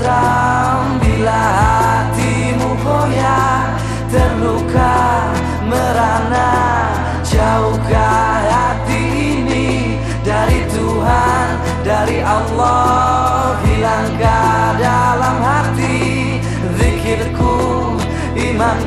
tentram bila hatimu goyah terluka merana jauhkan hati ini dari Tuhan dari Allah hilangkah dalam hati zikirku iman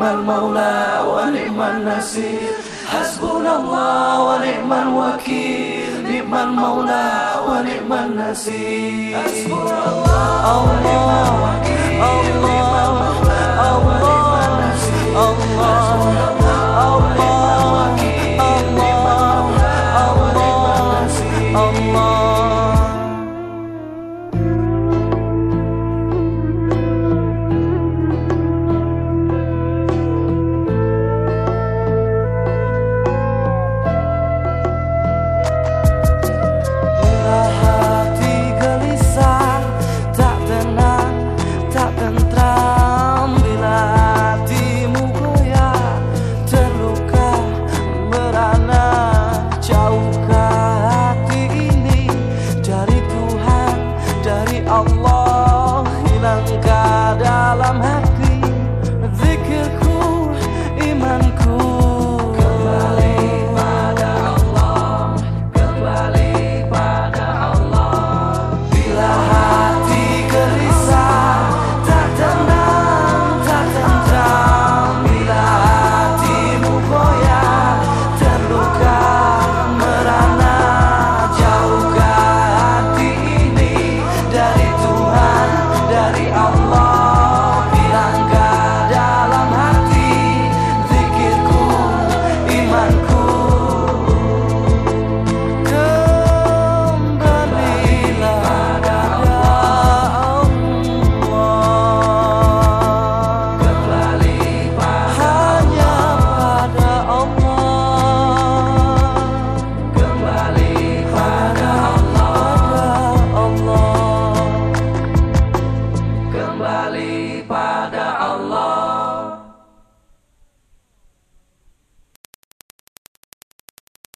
ونعم المولى ونعم النصير حسبنا الله ونعم الوكيل نعم المولى ونعم النسير حسبنا الله ونعم الوكيل